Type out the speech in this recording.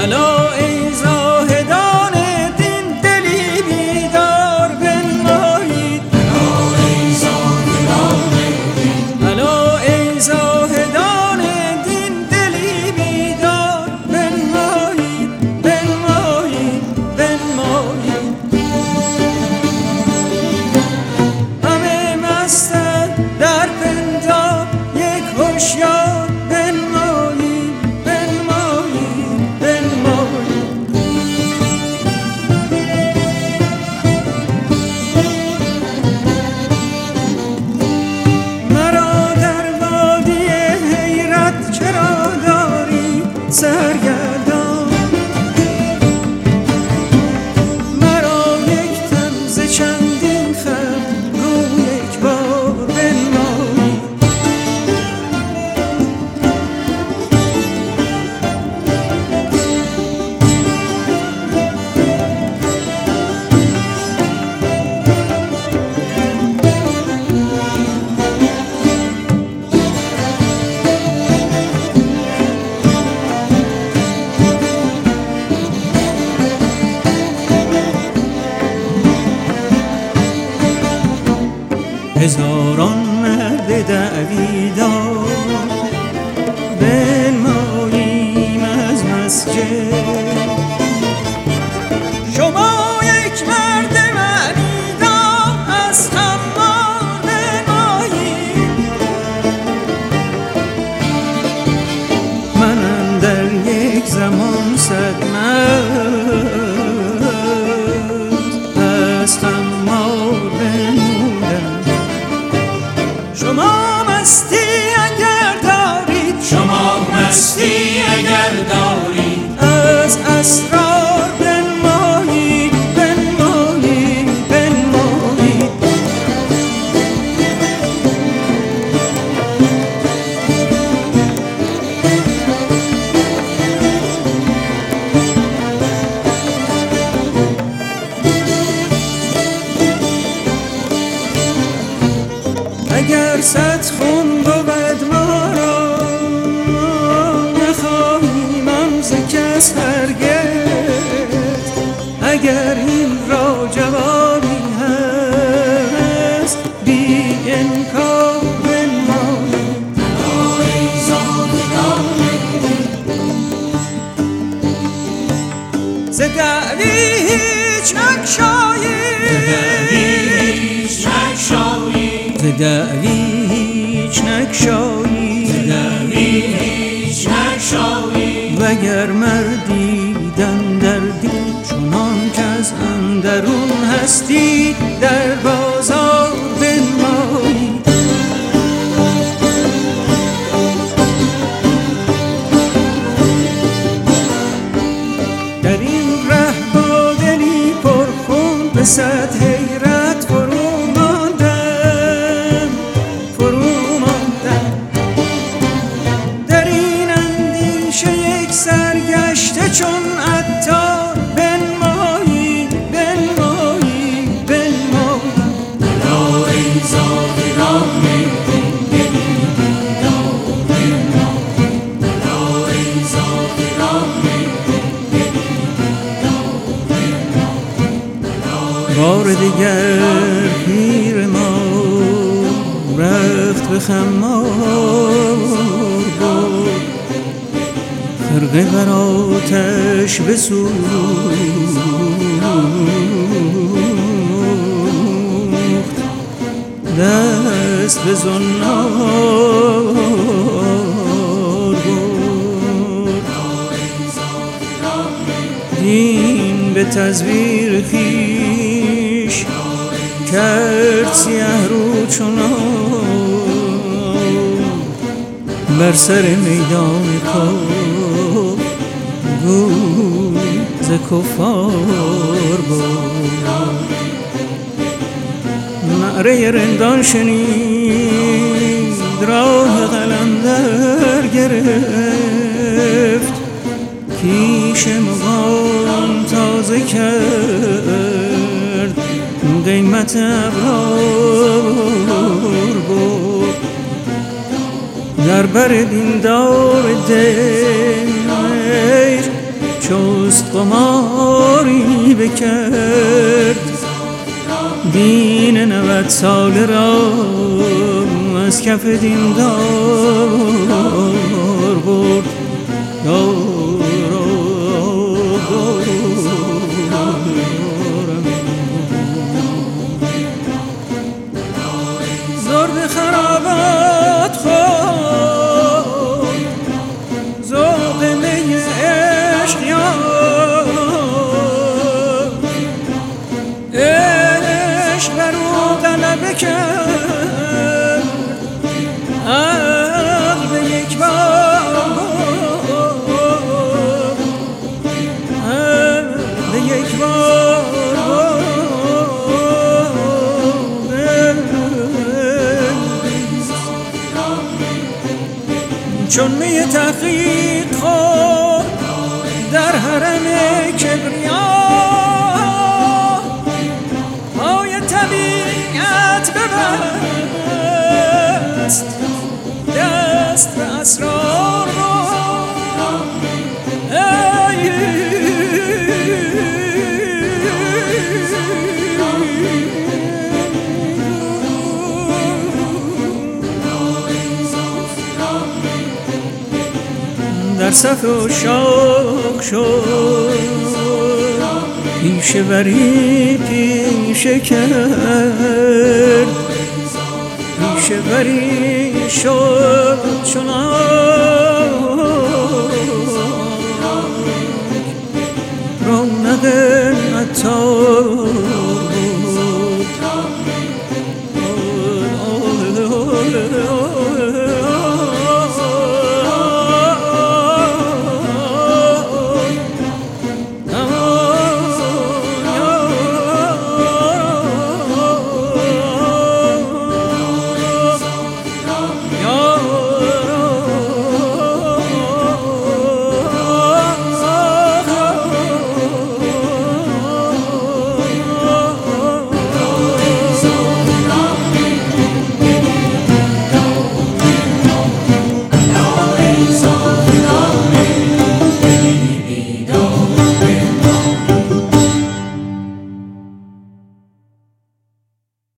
Hello شما مستی. اگر این را جوابی هست بی انکار بنمایید ز دعوی هیچ نگشایید هیچ ز دعوی اندرون هستی در بازار بنمایی. در این ره با دلی پرخون به صد حیرت فرو ماندم فرو ماندم. در این اندیشه یک سرگشته چون عطار بار دیگر پیر ما رخت به خمار برد خرقه بر آتش بسوخت دست به زنار برد دین به تزویر خیش کرد سیه رو چنان بر سر میدان گوی ز کفار بود. نعره رندان شنید راه قلندر گرفت. پیش مقام تازه کرد. قیمت ابرار بود. در بر دیندار دیر چست قماری بکرد. دین نوت سال را از کف دیندار برد زرد خرابات. اسرار در صف و شاق شد. پیشه وری پیشه کرد. پیشه شد چنان